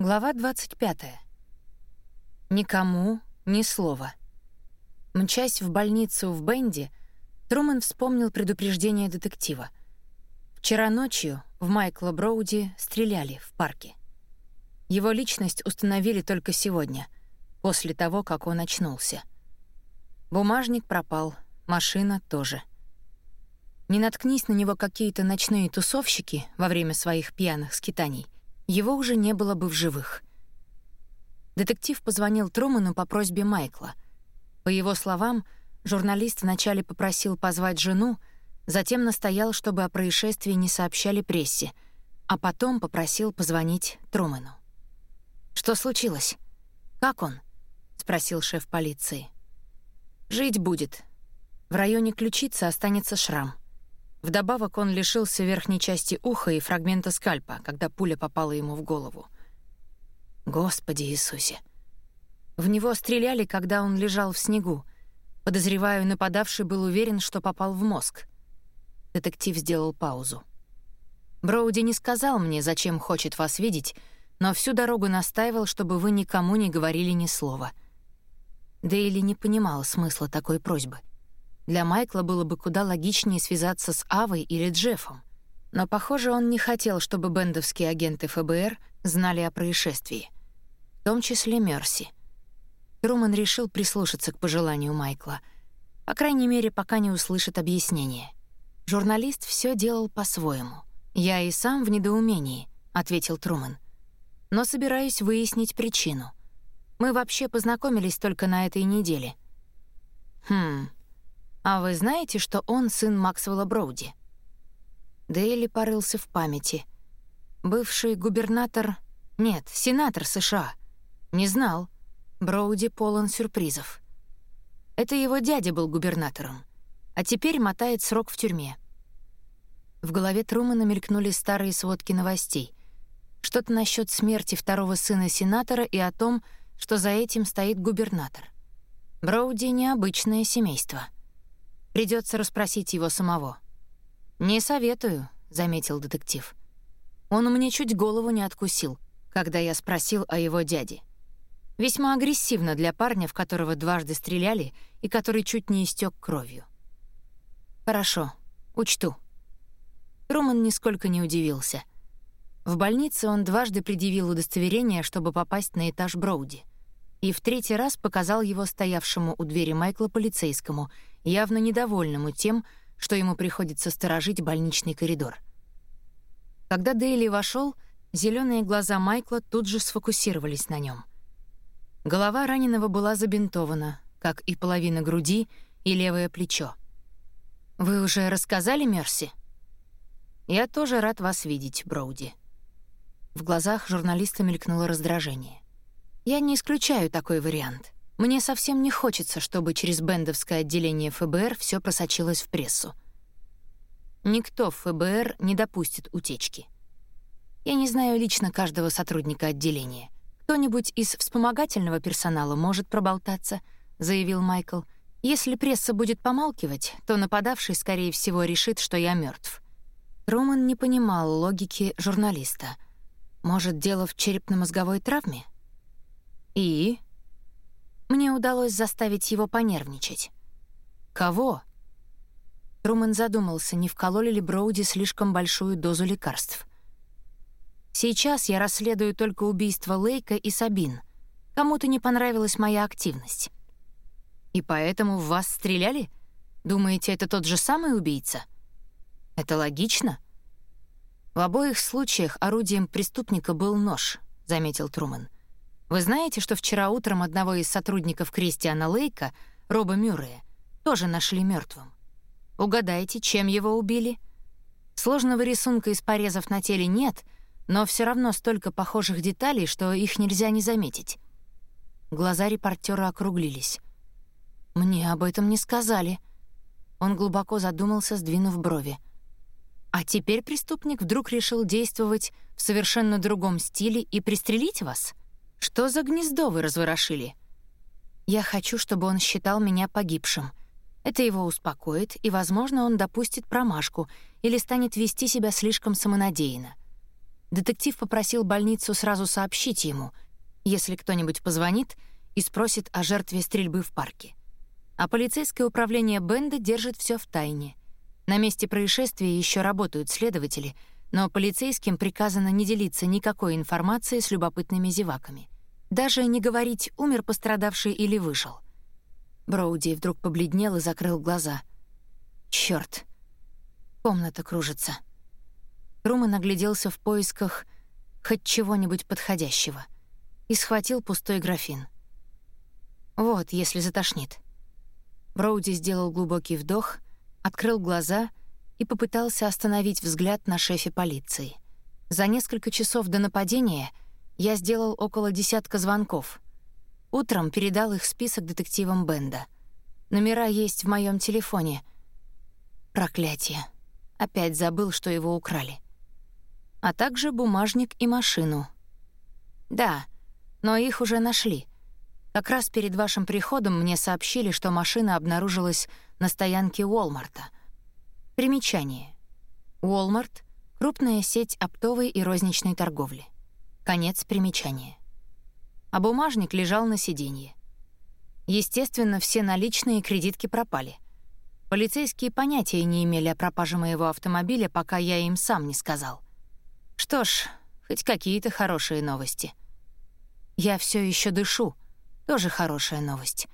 Глава 25. Никому ни слова. Мчась в больницу в Бенди, Трумэн вспомнил предупреждение детектива. Вчера ночью в Майкла Броуди стреляли в парке. Его личность установили только сегодня, после того, как он очнулся. Бумажник пропал, машина тоже. Не наткнись на него какие-то ночные тусовщики во время своих пьяных скитаний — его уже не было бы в живых. Детектив позвонил Труману по просьбе Майкла. По его словам, журналист вначале попросил позвать жену, затем настоял, чтобы о происшествии не сообщали прессе, а потом попросил позвонить Труману. «Что случилось? Как он?» — спросил шеф полиции. «Жить будет. В районе ключицы останется шрам. Вдобавок он лишился верхней части уха и фрагмента скальпа, когда пуля попала ему в голову. Господи Иисусе! В него стреляли, когда он лежал в снегу. Подозреваю, нападавший был уверен, что попал в мозг. Детектив сделал паузу. Броуди не сказал мне, зачем хочет вас видеть, но всю дорогу настаивал, чтобы вы никому не говорили ни слова. Дейли не понимала смысла такой просьбы. Для Майкла было бы куда логичнее связаться с Авой или Джеффом. Но, похоже, он не хотел, чтобы бендовские агенты ФБР знали о происшествии. В том числе Мерси. Труман решил прислушаться к пожеланию Майкла. По крайней мере, пока не услышит объяснения. Журналист все делал по-своему. «Я и сам в недоумении», — ответил Труман. «Но собираюсь выяснить причину. Мы вообще познакомились только на этой неделе». «Хм, «А вы знаете, что он сын Максвелла Броуди?» Дейли порылся в памяти. Бывший губернатор... Нет, сенатор США. Не знал. Броуди полон сюрпризов. Это его дядя был губернатором, а теперь мотает срок в тюрьме. В голове Трумана мелькнули старые сводки новостей. Что-то насчет смерти второго сына сенатора и о том, что за этим стоит губернатор. Броуди — необычное семейство — Придется расспросить его самого. «Не советую», — заметил детектив. «Он меня чуть голову не откусил, когда я спросил о его дяде. Весьма агрессивно для парня, в которого дважды стреляли и который чуть не истек кровью». «Хорошо, учту». Труман нисколько не удивился. В больнице он дважды предъявил удостоверение, чтобы попасть на этаж Броуди и в третий раз показал его стоявшему у двери Майкла полицейскому — явно недовольному тем, что ему приходится сторожить больничный коридор. Когда Дейли вошел, зеленые глаза Майкла тут же сфокусировались на нем. Голова раненого была забинтована, как и половина груди и левое плечо. «Вы уже рассказали Мерси?» «Я тоже рад вас видеть, Броуди». В глазах журналиста мелькнуло раздражение. «Я не исключаю такой вариант. Мне совсем не хочется, чтобы через бендовское отделение ФБР все просочилось в прессу. Никто в ФБР не допустит утечки. Я не знаю лично каждого сотрудника отделения. Кто-нибудь из вспомогательного персонала может проболтаться, заявил Майкл. Если пресса будет помалкивать, то нападавший, скорее всего, решит, что я мертв. Роман не понимал логики журналиста. Может, дело в черепно-мозговой травме? И мне удалось заставить его понервничать. Кого? Трумэн задумался, не вкололи ли Броуди слишком большую дозу лекарств. Сейчас я расследую только убийство Лейка и Сабин. Кому-то не понравилась моя активность. И поэтому в вас стреляли? Думаете, это тот же самый убийца? Это логично. В обоих случаях орудием преступника был нож, заметил Трумэн. Вы знаете, что вчера утром одного из сотрудников Кристиана Лейка, Роба Мюррея, тоже нашли мертвым? Угадайте, чем его убили? Сложного рисунка из порезов на теле нет, но все равно столько похожих деталей, что их нельзя не заметить. Глаза репортера округлились. «Мне об этом не сказали». Он глубоко задумался, сдвинув брови. А теперь преступник вдруг решил действовать в совершенно другом стиле и пристрелить вас? Что за гнездо вы разворошили? Я хочу, чтобы он считал меня погибшим. Это его успокоит, и, возможно, он допустит промашку или станет вести себя слишком самонадеянно. детектив попросил больницу сразу сообщить ему, если кто-нибудь позвонит и спросит о жертве стрельбы в парке. А полицейское управление Бенда держит все в тайне. На месте происшествия еще работают следователи, но полицейским приказано не делиться никакой информацией с любопытными зеваками. Даже не говорить, умер пострадавший или выжил. Броуди вдруг побледнел и закрыл глаза. Черт! Комната кружится. Трумэн огляделся в поисках хоть чего-нибудь подходящего и схватил пустой графин. Вот, если затошнит. Броуди сделал глубокий вдох, открыл глаза и попытался остановить взгляд на шефе полиции. За несколько часов до нападения я сделал около десятка звонков. Утром передал их список детективам Бенда. Номера есть в моем телефоне. Проклятие. Опять забыл, что его украли. А также бумажник и машину. Да, но их уже нашли. Как раз перед вашим приходом мне сообщили, что машина обнаружилась на стоянке Уолмарта. Примечание. Уолмарт — крупная сеть оптовой и розничной торговли. Конец примечания. А бумажник лежал на сиденье. Естественно, все наличные кредитки пропали. Полицейские понятия не имели о пропаже моего автомобиля, пока я им сам не сказал. Что ж, хоть какие-то хорошие новости. Я все еще дышу. Тоже хорошая новость.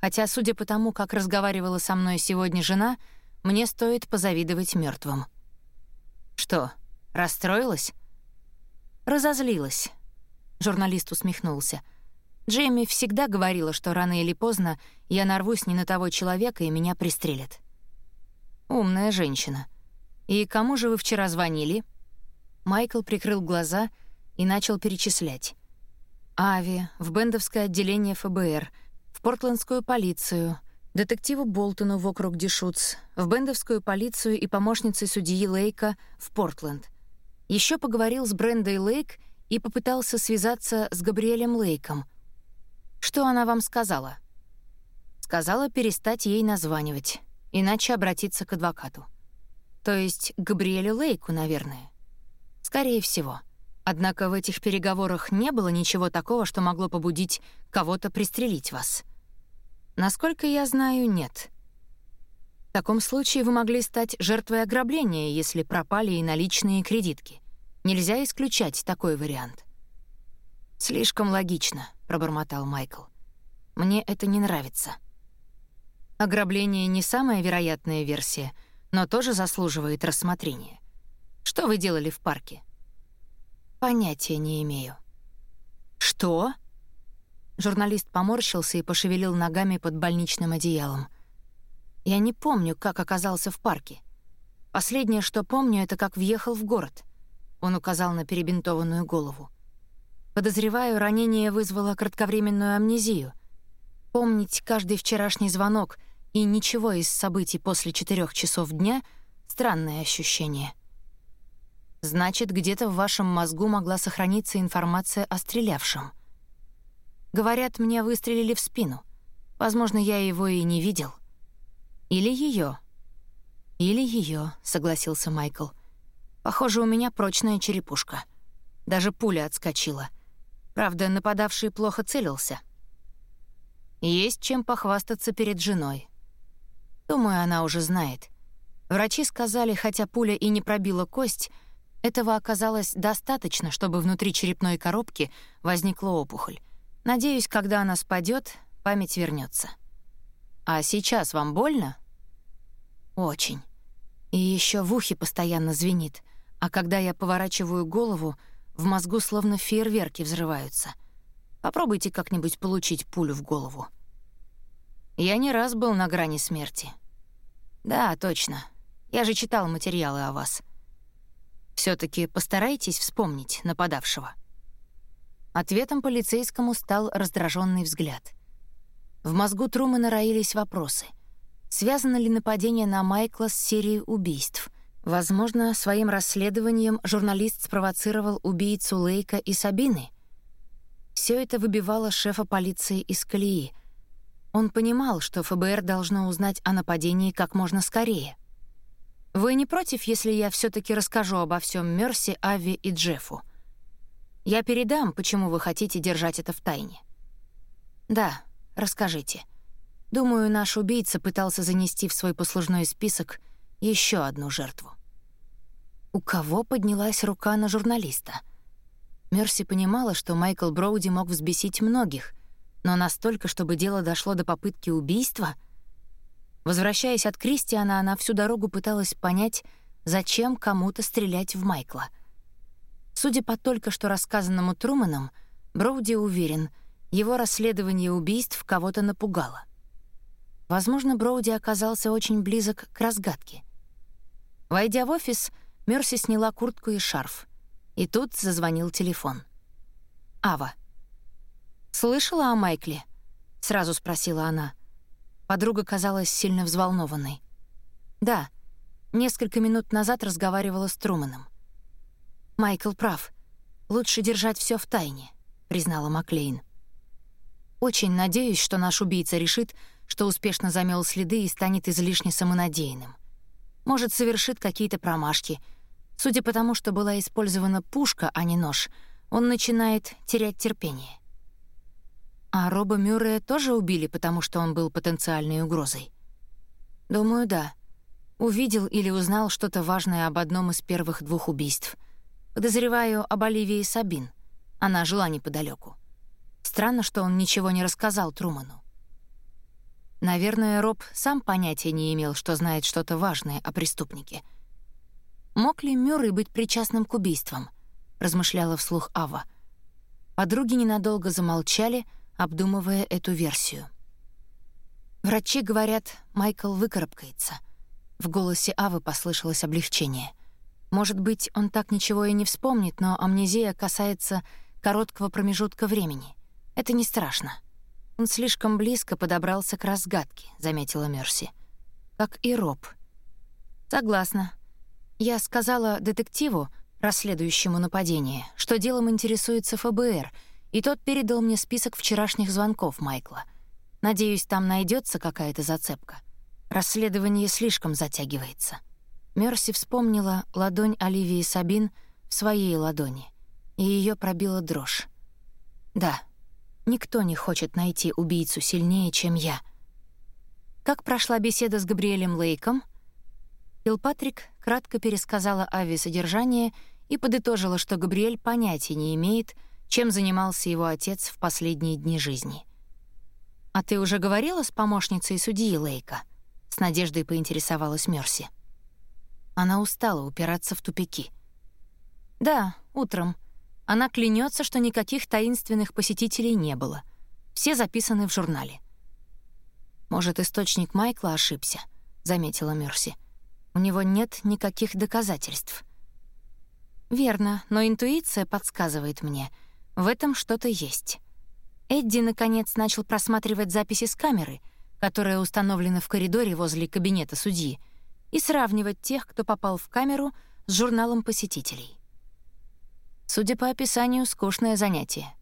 Хотя, судя по тому, как разговаривала со мной сегодня жена, мне стоит позавидовать мертвым. Что, расстроилась? Разозлилась. Журналист усмехнулся. Джейми всегда говорила, что рано или поздно я нарвусь не на того человека и меня пристрелят. Умная женщина. И кому же вы вчера звонили? Майкл прикрыл глаза и начал перечислять. Ави, в Бендовское отделение ФБР, в Портландскую полицию, детективу Болтону в округ Дишутс, в Бендовскую полицию и помощницей судьи Лейка в Портленд. Еще поговорил с Брендой Лейк и попытался связаться с Габриэлем Лейком, что она вам сказала? Сказала перестать ей названивать, иначе обратиться к адвокату. То есть к Габриэлю Лейку, наверное. Скорее всего. Однако в этих переговорах не было ничего такого, что могло побудить кого-то пристрелить вас. Насколько я знаю, нет. В таком случае вы могли стать жертвой ограбления, если пропали и наличные кредитки. Нельзя исключать такой вариант. Слишком логично пробормотал Майкл. Мне это не нравится. Ограбление не самая вероятная версия, но тоже заслуживает рассмотрения. Что вы делали в парке? Понятия не имею. Что? Журналист поморщился и пошевелил ногами под больничным одеялом. Я не помню, как оказался в парке. Последнее, что помню, это как въехал в город. Он указал на перебинтованную голову. Подозреваю, ранение вызвало кратковременную амнезию. Помнить каждый вчерашний звонок и ничего из событий после четырех часов дня — странное ощущение. Значит, где-то в вашем мозгу могла сохраниться информация о стрелявшем. Говорят, мне выстрелили в спину. Возможно, я его и не видел. Или ее. Или ее, согласился Майкл. Похоже, у меня прочная черепушка. Даже пуля отскочила — Правда, нападавший плохо целился. Есть чем похвастаться перед женой. Думаю, она уже знает. Врачи сказали, хотя пуля и не пробила кость, этого оказалось достаточно, чтобы внутри черепной коробки возникла опухоль. Надеюсь, когда она спадет, память вернется. А сейчас вам больно? Очень. И еще в ухе постоянно звенит, а когда я поворачиваю голову — в мозгу словно фейерверки взрываются. Попробуйте как-нибудь получить пулю в голову. Я не раз был на грани смерти. Да, точно. Я же читал материалы о вас. все таки постарайтесь вспомнить нападавшего. Ответом полицейскому стал раздраженный взгляд. В мозгу Трумэна роились вопросы. Связано ли нападение на Майкла с серией убийств — Возможно, своим расследованием журналист спровоцировал убийцу Лейка и Сабины. Все это выбивало шефа полиции из колеи. Он понимал, что ФБР должно узнать о нападении как можно скорее. Вы не против, если я все таки расскажу обо всем Мерси, Ави и Джеффу? Я передам, почему вы хотите держать это в тайне. Да, расскажите. Думаю, наш убийца пытался занести в свой послужной список еще одну жертву. У кого поднялась рука на журналиста? Мерси понимала, что Майкл Броуди мог взбесить многих, но настолько, чтобы дело дошло до попытки убийства — Возвращаясь от Кристиана, она всю дорогу пыталась понять, зачем кому-то стрелять в Майкла. Судя по только что рассказанному Труманом, Броуди уверен, его расследование убийств кого-то напугало. Возможно, Броуди оказался очень близок к разгадке. Войдя в офис, Мерси сняла куртку и шарф. И тут зазвонил телефон. Ава. «Слышала о Майкле?» — сразу спросила она. Подруга казалась сильно взволнованной. «Да, несколько минут назад разговаривала с Труманом. «Майкл прав. Лучше держать все в тайне», — признала Маклейн. «Очень надеюсь, что наш убийца решит, что успешно замел следы и станет излишне самонадеянным. Может, совершит какие-то промашки. Судя по тому, что была использована пушка, а не нож, он начинает терять терпение. А Роба Мюррея тоже убили, потому что он был потенциальной угрозой? Думаю, да. Увидел или узнал что-то важное об одном из первых двух убийств. Подозреваю об Оливии Сабин. Она жила неподалеку. Странно, что он ничего не рассказал Труману. Наверное, Роб сам понятия не имел, что знает что-то важное о преступнике. Мог ли Мюррей быть причастным к убийствам? размышляла вслух Ава. Подруги ненадолго замолчали, обдумывая эту версию. Врачи говорят, Майкл выкарабкается. В голосе Авы послышалось облегчение. Может быть, он так ничего и не вспомнит, но амнезия касается короткого промежутка времени. Это не страшно. Он слишком близко подобрался к разгадке, заметила Мерси. Как и Роб. Согласна. Я сказала детективу, расследующему нападение, что делом интересуется ФБР — и тот передал мне список вчерашних звонков Майкла. Надеюсь, там найдется какая-то зацепка. Расследование слишком затягивается. Мерси вспомнила ладонь Оливии Сабин в своей ладони, и ее пробила дрожь. Да, никто не хочет найти убийцу сильнее, чем я. Как прошла беседа с Габриэлем Лейком? Килпатрик кратко пересказала Ави содержание и подытожила, что Габриэль понятия не имеет, чем занимался его отец в последние дни жизни. «А ты уже говорила с помощницей судьи Лейка?» — с надеждой поинтересовалась Мерси. Она устала упираться в тупики. «Да, утром. Она клянется, что никаких таинственных посетителей не было. Все записаны в журнале». «Может, источник Майкла ошибся», — заметила Мерси. «У него нет никаких доказательств». «Верно, но интуиция подсказывает мне — в этом что-то есть. Эдди, наконец, начал просматривать записи с камеры, которая установлена в коридоре возле кабинета судьи, и сравнивать тех, кто попал в камеру, с журналом посетителей. Судя по описанию, скучное занятие.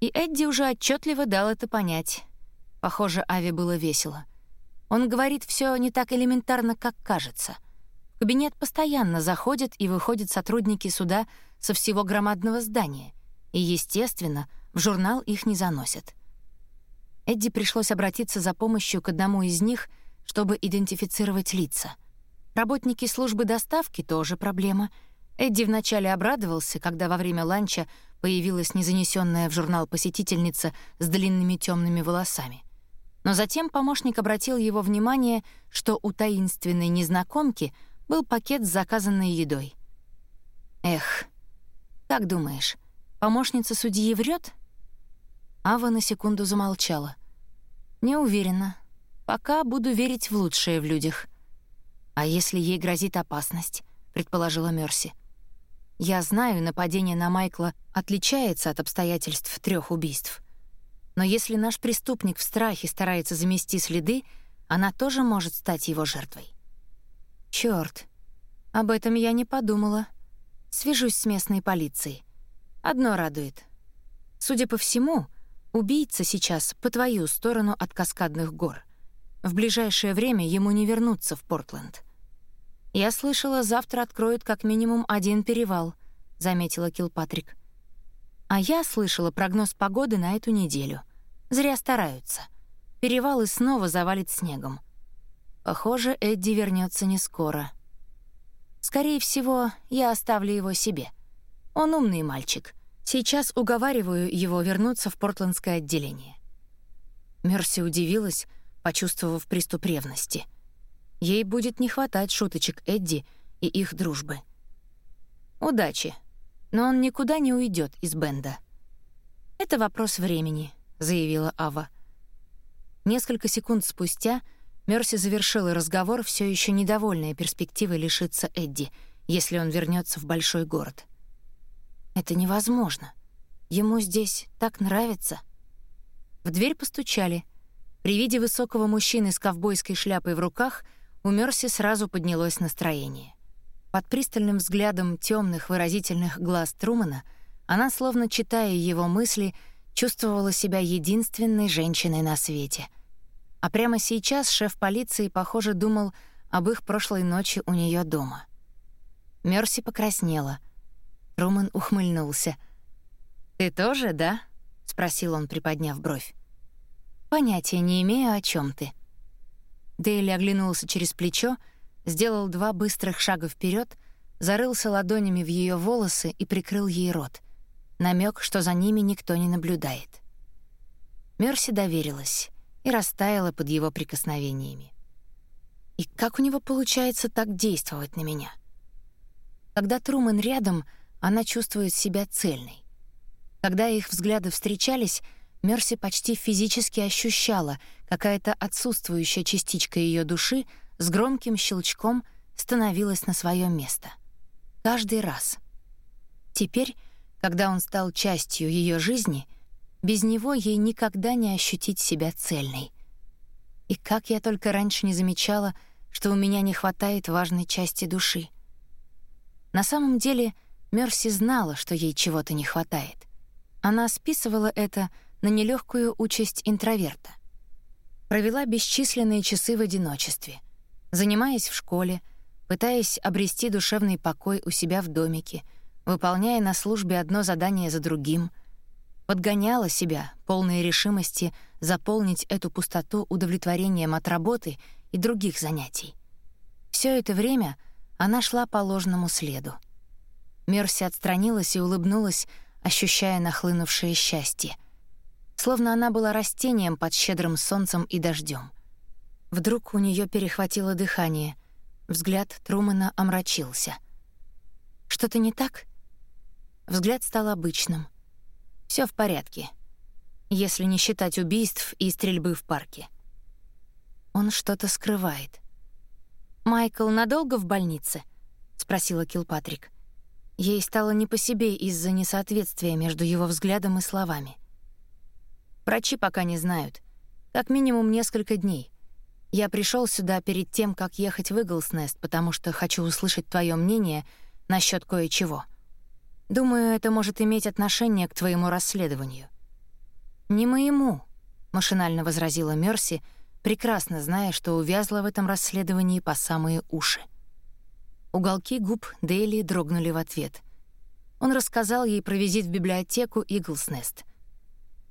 И Эдди уже отчетливо дал это понять. Похоже, Ави было весело. Он говорит все не так элементарно, как кажется. В кабинет постоянно заходят и выходят сотрудники суда со всего громадного здания, и, естественно, в журнал их не заносят. Эдди пришлось обратиться за помощью к одному из них, чтобы идентифицировать лица. Работники службы доставки тоже проблема. Эдди вначале обрадовался, когда во время ланча появилась незанесенная в журнал посетительница с длинными темными волосами. Но затем помощник обратил его внимание, что у таинственной незнакомки был пакет с заказанной едой. Эх, как думаешь, Помощница судьи врет? Ава на секунду замолчала. Не уверена. Пока буду верить в лучшее в людях. А если ей грозит опасность, предположила Мерси. Я знаю, нападение на Майкла отличается от обстоятельств трех убийств. Но если наш преступник в страхе старается замести следы, она тоже может стать его жертвой. Чёрт, об этом я не подумала. Свяжусь с местной полицией. Одно радует. Судя по всему, убийца сейчас по твою сторону от каскадных гор. В ближайшее время ему не вернуться в Портленд. «Я слышала, завтра откроют как минимум один перевал», — заметила Килпатрик. «А я слышала прогноз погоды на эту неделю. Зря стараются. Перевалы снова завалит снегом. Похоже, Эдди вернется не скоро. Скорее всего, я оставлю его себе. Он умный мальчик. Сейчас уговариваю его вернуться в портландское отделение». Мерси удивилась, почувствовав приступ ревности — Ей будет не хватать шуточек Эдди и их дружбы. Удачи. Но он никуда не уйдет из Бенда. Это вопрос времени, заявила Ава. Несколько секунд спустя Мерси завершила разговор, все еще недовольная перспективой лишиться Эдди, если он вернется в большой город. Это невозможно. Ему здесь так нравится. В дверь постучали. При виде высокого мужчины с ковбойской шляпой в руках — у Мерси сразу поднялось настроение. Под пристальным взглядом темных выразительных глаз Трумана она, словно читая его мысли, чувствовала себя единственной женщиной на свете. А прямо сейчас шеф полиции, похоже, думал об их прошлой ночи у нее дома. Мерси покраснела. Труман ухмыльнулся. «Ты тоже, да?» — спросил он, приподняв бровь. «Понятия не имею, о чем ты», Дейли оглянулся через плечо, сделал два быстрых шага вперед, зарылся ладонями в ее волосы и прикрыл ей рот. Намек, что за ними никто не наблюдает. Мерси доверилась и растаяла под его прикосновениями. И как у него получается так действовать на меня? Когда Трумэн рядом, она чувствует себя цельной. Когда их взгляды встречались, Мерси почти физически ощущала, какая-то отсутствующая частичка ее души с громким щелчком становилась на свое место. Каждый раз. Теперь, когда он стал частью ее жизни, без него ей никогда не ощутить себя цельной. И как я только раньше не замечала, что у меня не хватает важной части души. На самом деле, Мерси знала, что ей чего-то не хватает. Она списывала это на нелегкую участь интроверта. Провела бесчисленные часы в одиночестве, занимаясь в школе, пытаясь обрести душевный покой у себя в домике, выполняя на службе одно задание за другим, подгоняла себя, полной решимости заполнить эту пустоту удовлетворением от работы и других занятий. Все это время она шла по ложному следу. Мерси отстранилась и улыбнулась, ощущая нахлынувшее счастье — словно она была растением под щедрым солнцем и дождем. Вдруг у нее перехватило дыхание. Взгляд Трумана омрачился. Что-то не так? Взгляд стал обычным. Все в порядке, если не считать убийств и стрельбы в парке. Он что-то скрывает. Майкл надолго в больнице? спросила Килпатрик. Ей стало не по себе из-за несоответствия между его взглядом и словами. Врачи пока не знают. Как минимум несколько дней. Я пришел сюда перед тем, как ехать в Иглснест, потому что хочу услышать твое мнение насчет кое-чего. Думаю, это может иметь отношение к твоему расследованию. Не моему, машинально возразила Мерси, прекрасно зная, что увязла в этом расследовании по самые уши. Уголки губ Дейли дрогнули в ответ. Он рассказал ей про визит в библиотеку Иглснест —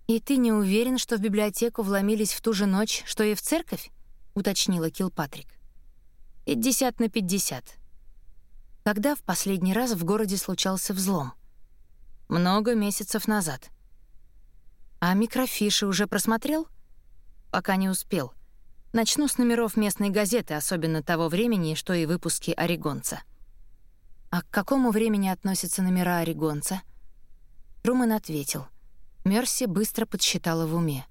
«И ты не уверен, что в библиотеку вломились в ту же ночь, что и в церковь?» — уточнила Килпатрик. «Пятьдесят на пятьдесят». Когда в последний раз в городе случался взлом? Много месяцев назад. А микрофиши уже просмотрел? Пока не успел. Начну с номеров местной газеты, особенно того времени, что и выпуски «Орегонца». А к какому времени относятся номера «Орегонца»? Трумэн ответил — Мерси быстро подсчитала в уме.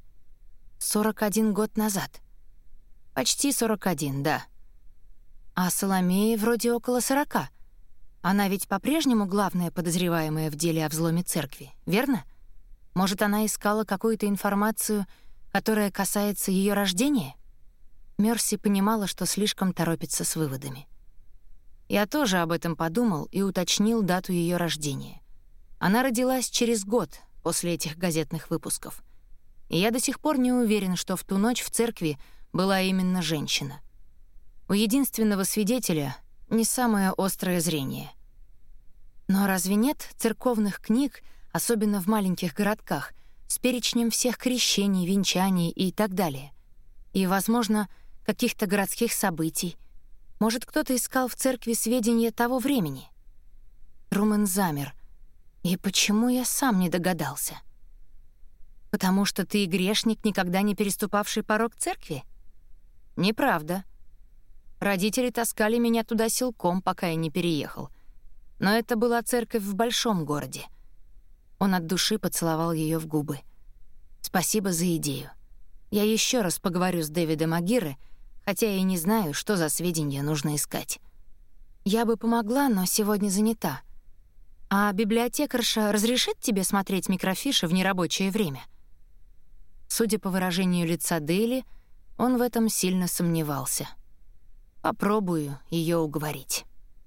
41 год назад. Почти 41, да. А Соломея вроде около 40. Она ведь по-прежнему главная подозреваемая в деле о взломе церкви, верно? Может, она искала какую-то информацию, которая касается ее рождения? Мерси понимала, что слишком торопится с выводами. Я тоже об этом подумал и уточнил дату ее рождения. Она родилась через год, после этих газетных выпусков. И я до сих пор не уверен, что в ту ночь в церкви была именно женщина. У единственного свидетеля, не самое острое зрение. Но разве нет церковных книг, особенно в маленьких городках, с перечнем всех крещений, венчаний и так далее? И, возможно, каких-то городских событий. Может, кто-то искал в церкви сведения того времени? Румен замер. И почему я сам не догадался? Потому что ты грешник, никогда не переступавший порог церкви? Неправда. Родители таскали меня туда силком, пока я не переехал. Но это была церковь в большом городе. Он от души поцеловал ее в губы. Спасибо за идею. Я еще раз поговорю с Дэвидом Агиры, хотя я и не знаю, что за сведения нужно искать. Я бы помогла, но сегодня занята. А библиотекарша разрешит тебе смотреть микрофиши в нерабочее время? Судя по выражению лица Дейли, он в этом сильно сомневался. Попробую ее уговорить.